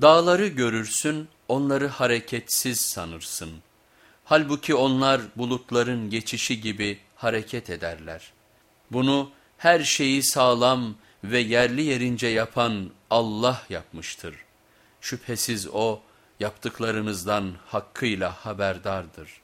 Dağları görürsün, onları hareketsiz sanırsın. Halbuki onlar bulutların geçişi gibi hareket ederler. Bunu her şeyi sağlam ve yerli yerince yapan Allah yapmıştır. Şüphesiz O yaptıklarınızdan hakkıyla haberdardır.